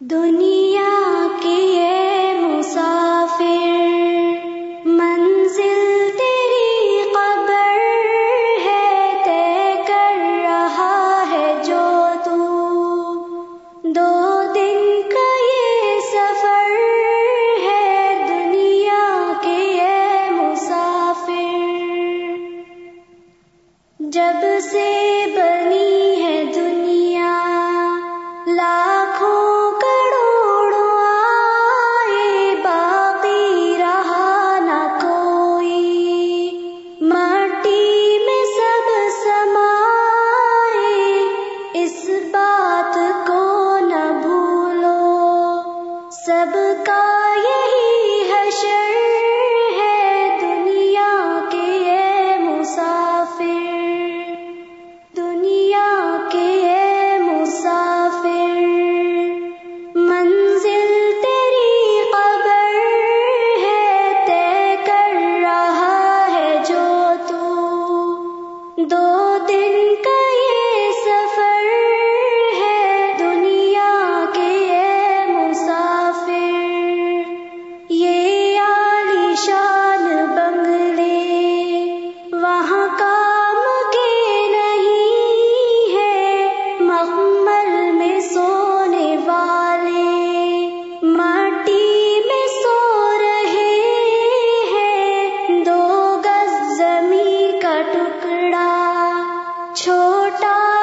دنیا کے مسافر، منزل تیری قبر ہے، طے کر رہا ہے جو تو۔ دو دن کا یہ سفر ہے دنیا کے مسافر۔ جب سے سب کا یہی چھوٹا